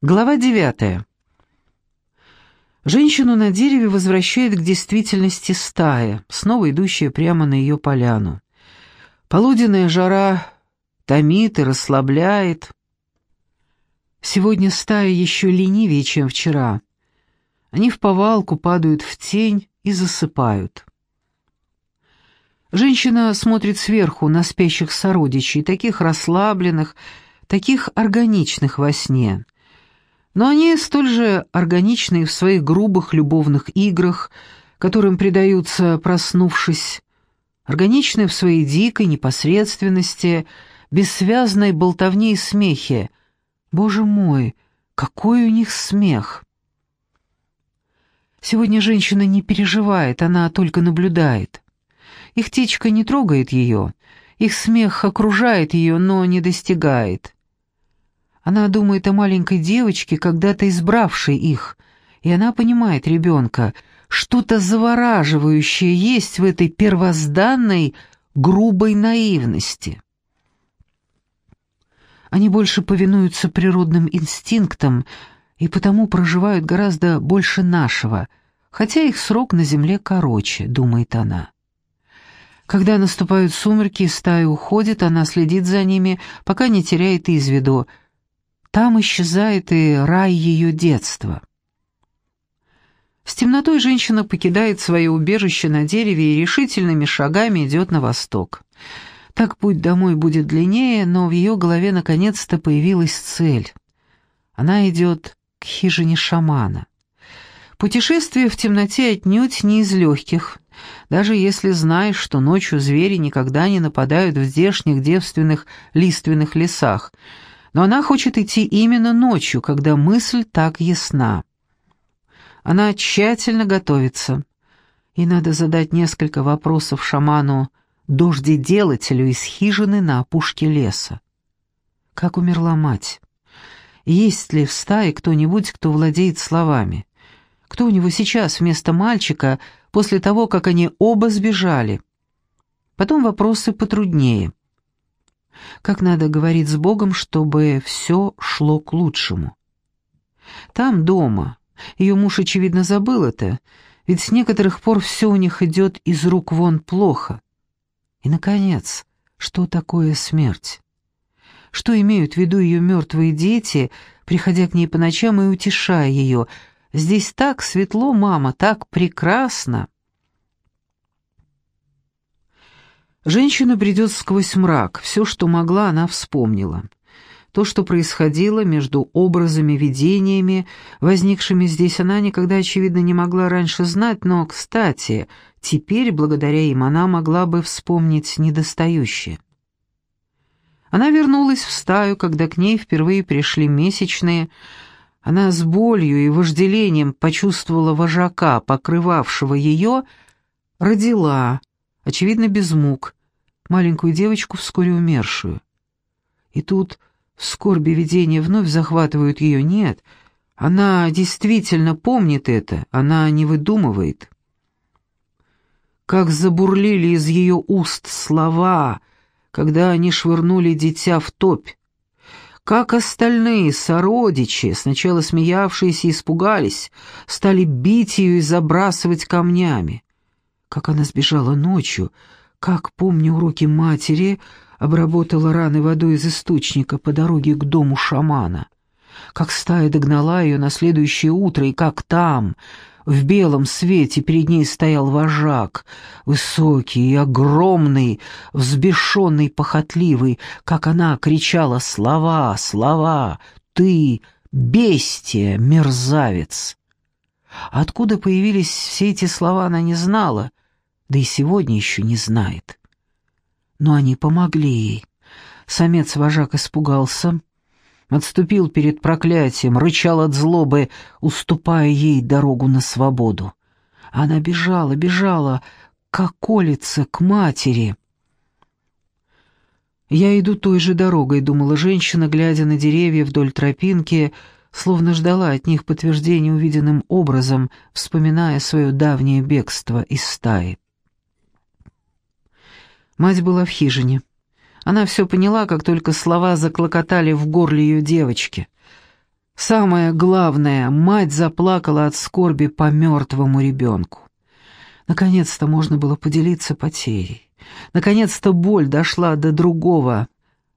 Глава девятая. Женщину на дереве возвращает к действительности стая, снова идущая прямо на ее поляну. Полуденная жара томит и расслабляет. Сегодня стая еще ленивее, чем вчера. Они в повалку падают в тень и засыпают. Женщина смотрит сверху на спящих сородичей, таких расслабленных, таких органичных во сне — но они столь же органичны в своих грубых любовных играх, которым предаются, проснувшись, органичны в своей дикой непосредственности, бессвязной болтовне и смехе. Боже мой, какой у них смех! Сегодня женщина не переживает, она только наблюдает. Их птичка не трогает ее, их смех окружает ее, но не достигает. Она думает о маленькой девочке, когда-то избравшей их, и она понимает ребенка. Что-то завораживающее есть в этой первозданной, грубой наивности. Они больше повинуются природным инстинктам и потому проживают гораздо больше нашего, хотя их срок на земле короче, думает она. Когда наступают сумерки стая уходит, она следит за ними, пока не теряет из виду — там исчезает и рай ее детства. С темнотой женщина покидает свое убежище на дереве и решительными шагами идет на восток. Так путь домой будет длиннее, но в ее голове наконец-то появилась цель. Она идет к хижине шамана. Путешествие в темноте отнюдь не из легких, даже если знаешь, что ночью звери никогда не нападают в здешних девственных лиственных лесах — но она хочет идти именно ночью, когда мысль так ясна. Она тщательно готовится, и надо задать несколько вопросов шаману, дождеделателю из хижины на опушке леса. Как умерла мать? Есть ли в стае кто-нибудь, кто владеет словами? Кто у него сейчас вместо мальчика после того, как они оба сбежали? Потом вопросы потруднее как надо говорить с Богом, чтобы все шло к лучшему. Там, дома, ее муж, очевидно, забыл это, ведь с некоторых пор все у них идет из рук вон плохо. И, наконец, что такое смерть? Что имеют в виду ее мертвые дети, приходя к ней по ночам и утешая ее? «Здесь так светло, мама, так прекрасно!» Женщина бредет сквозь мрак, все, что могла, она вспомнила. То, что происходило между образами, видениями, возникшими здесь, она никогда, очевидно, не могла раньше знать, но, кстати, теперь, благодаря им, она могла бы вспомнить недостающее. Она вернулась в стаю, когда к ней впервые пришли месячные. Она с болью и вожделением почувствовала вожака, покрывавшего ее, родила, очевидно, без мук, маленькую девочку, вскоре умершую. И тут скорби видения вновь захватывают ее. Нет, она действительно помнит это, она не выдумывает. Как забурлили из ее уст слова, когда они швырнули дитя в топь. Как остальные сородичи, сначала смеявшиеся, испугались, стали бить ее и забрасывать камнями как она сбежала ночью, как, помню уроки матери, обработала раны водой из источника по дороге к дому шамана, как стая догнала ее на следующее утро, и как там, в белом свете, перед ней стоял вожак, высокий и огромный, взбешенный, похотливый, как она кричала «Слова, слова! Ты, бестия, мерзавец!» Откуда появились все эти слова, она не знала, да и сегодня еще не знает. Но они помогли ей. Самец-вожак испугался, отступил перед проклятием, рычал от злобы, уступая ей дорогу на свободу. Она бежала, бежала, как колется, к матери. «Я иду той же дорогой», — думала женщина, глядя на деревья вдоль тропинки, словно ждала от них подтверждения увиденным образом, вспоминая свое давнее бегство из стаи. Мать была в хижине. Она все поняла, как только слова заклокотали в горле ее девочки. Самое главное, мать заплакала от скорби по мертвому ребенку. Наконец-то можно было поделиться потерей. Наконец-то боль дошла до другого.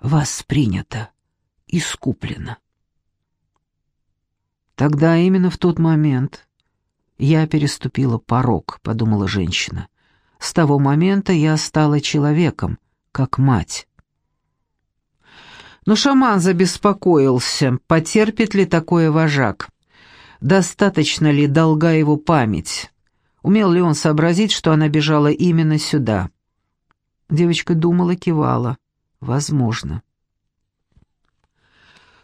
Воспринята, искуплена. Тогда именно в тот момент я переступила порог, подумала женщина. С того момента я стала человеком, как мать. Но шаман забеспокоился, потерпит ли такое вожак. Достаточно ли долга его память? Умел ли он сообразить, что она бежала именно сюда? Девочка думала, кивала. Возможно.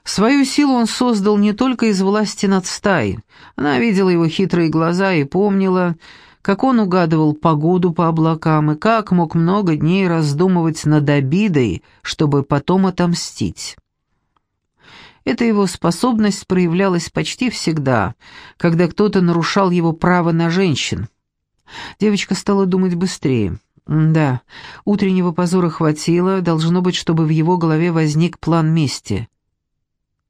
Свою силу он создал не только из власти над стаей. Она видела его хитрые глаза и помнила, как он угадывал погоду по облакам и как мог много дней раздумывать над обидой, чтобы потом отомстить. Эта его способность проявлялась почти всегда, когда кто-то нарушал его право на женщин. Девочка стала думать быстрее. Да, утреннего позора хватило, должно быть, чтобы в его голове возник план мести.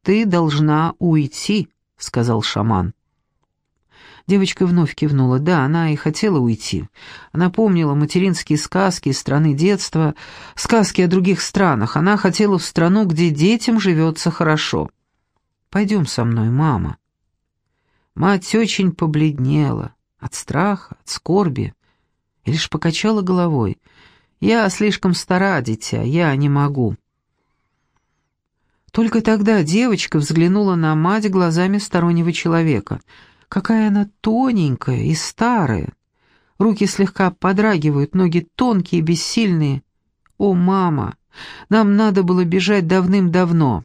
«Ты должна уйти», — сказал шаман. Девочка вновь кивнула. Да, она и хотела уйти. Она помнила материнские сказки из страны детства, сказки о других странах. Она хотела в страну, где детям живется хорошо. «Пойдем со мной, мама». Мать очень побледнела от страха, от скорби, и лишь покачала головой. «Я слишком стара, дитя, я не могу». Только тогда девочка взглянула на мать глазами стороннего человека — Какая она тоненькая и старая. Руки слегка подрагивают, ноги тонкие и бессильные. О, мама, нам надо было бежать давным-давно.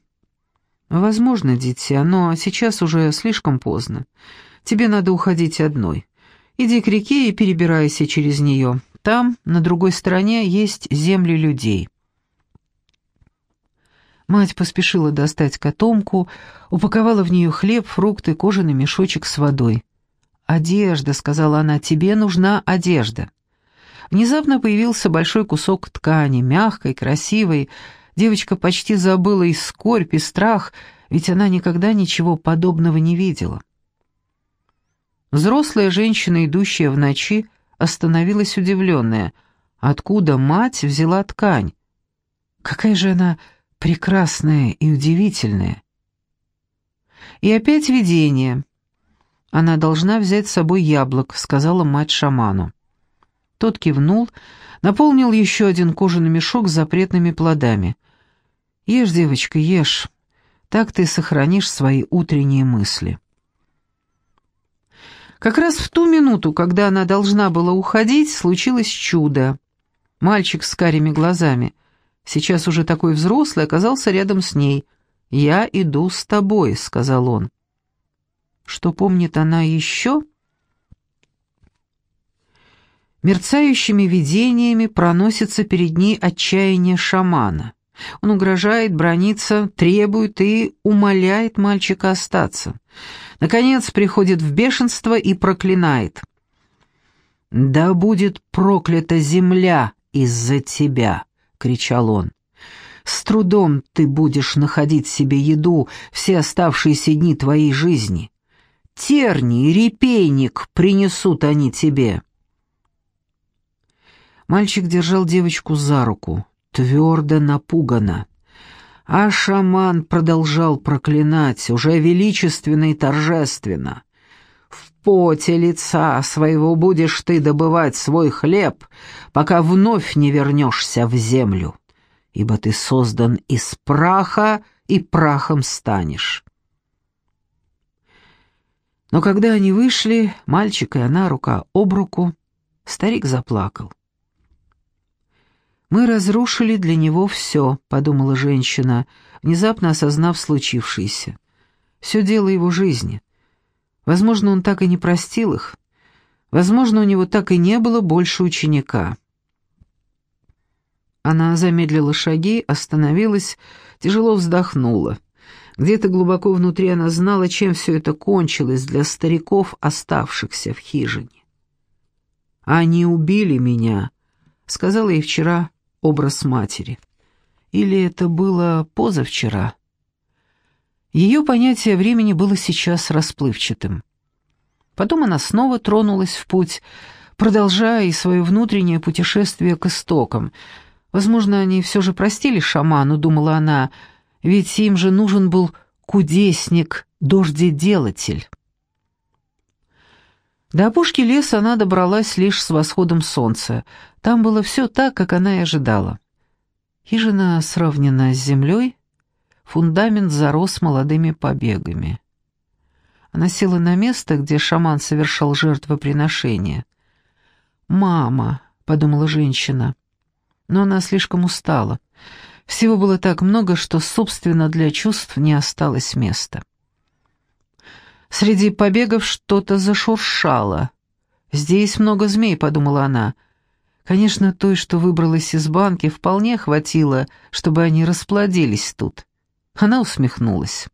Возможно, дитя, но сейчас уже слишком поздно. Тебе надо уходить одной. Иди к реке и перебирайся через нее. Там, на другой стороне, есть земли людей. Мать поспешила достать котомку, упаковала в нее хлеб, фрукты, кожаный мешочек с водой. «Одежда», — сказала она, — «тебе нужна одежда». Внезапно появился большой кусок ткани, мягкой, красивой. Девочка почти забыла и скорбь, и страх, ведь она никогда ничего подобного не видела. Взрослая женщина, идущая в ночи, остановилась удивленная. Откуда мать взяла ткань? Какая же она прекрасное и удивительное. И опять видение. Она должна взять с собой яблок, сказала мать шаману. Тот кивнул, наполнил еще один кожаный мешок с запретными плодами. «Ешь, девочка, ешь. Так ты сохранишь свои утренние мысли». Как раз в ту минуту, когда она должна была уходить, случилось чудо. Мальчик с карими глазами — сейчас уже такой взрослый, оказался рядом с ней. «Я иду с тобой», — сказал он. Что помнит она еще? Мерцающими видениями проносится перед ней отчаяние шамана. Он угрожает, бронится, требует и умоляет мальчика остаться. Наконец приходит в бешенство и проклинает. «Да будет проклята земля из-за тебя!» Кричал он. «С трудом ты будешь находить себе еду все оставшиеся дни твоей жизни. Терни репейник принесут они тебе». Мальчик держал девочку за руку, твердо напуганно. А шаман продолжал проклинать, уже величественно и торжественно поте лица своего будешь ты добывать свой хлеб, пока вновь не вернешься в землю, ибо ты создан из праха и прахом станешь». Но когда они вышли, мальчик и она рука об руку, старик заплакал. «Мы разрушили для него все», — подумала женщина, внезапно осознав случившееся. «Все дело его жизни. Возможно, он так и не простил их. Возможно, у него так и не было больше ученика. Она замедлила шаги, остановилась, тяжело вздохнула. Где-то глубоко внутри она знала, чем все это кончилось для стариков, оставшихся в хижине. «Они убили меня», — сказала ей вчера образ матери. Или это было позавчера? Ее понятие времени было сейчас расплывчатым. Потом она снова тронулась в путь, продолжая свое внутреннее путешествие к истокам. Возможно, они все же простили шаману, думала она, ведь им же нужен был кудесник, дождеделатель. До опушки леса она добралась лишь с восходом солнца. Там было все так, как она и ожидала. Хижина сравнена с землей, фундамент зарос молодыми побегами. Она села на место, где шаман совершал жертвоприношение. «Мама», — подумала женщина, но она слишком устала. Всего было так много, что, собственно, для чувств не осталось места. Среди побегов что-то зашуршало. «Здесь много змей», — подумала она. Конечно, той, что выбралась из банки, вполне хватило, чтобы они расплодились тут. Она усмехнулась.